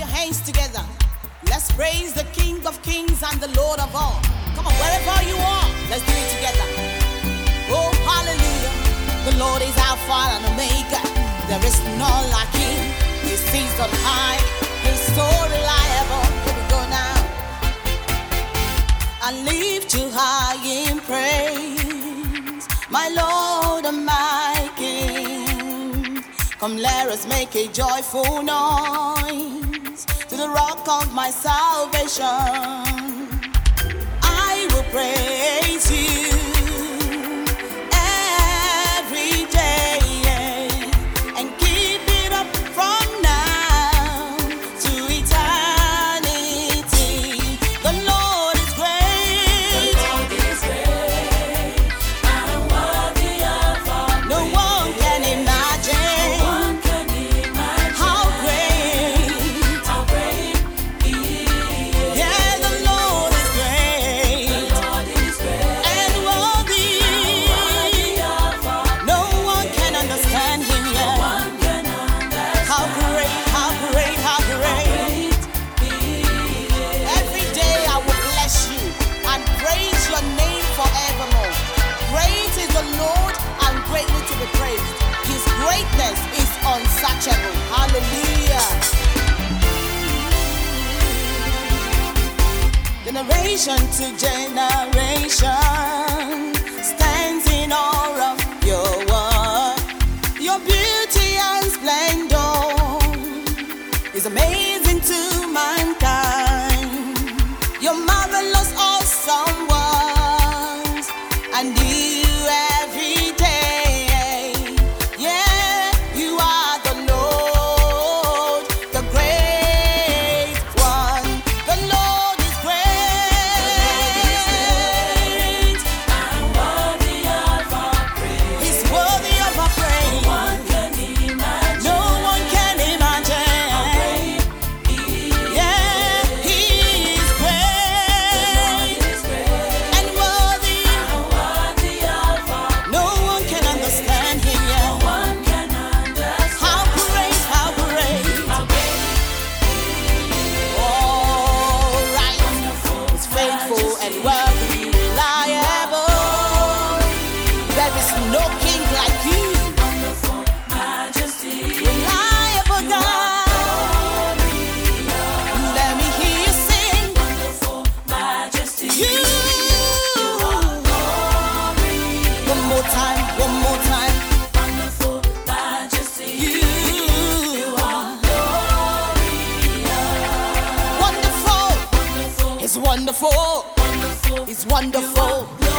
your hands together. Let's praise the King of Kings and the Lord of all. Come on, wherever you are, let's do it together. Oh, hallelujah. The Lord is Alpha and Omega. There is none like him. He sits on high. He's so reliable. Here we go now. I lift you high in praise, my Lord and my King. Come, let us make a joyful noise the rock of my salvation. I will praise you Generation to generation stands in awe of your word. Your beauty and splendor is amazing to mankind. Your marvelous, awesome works, and It's wonderful. It's wonderful.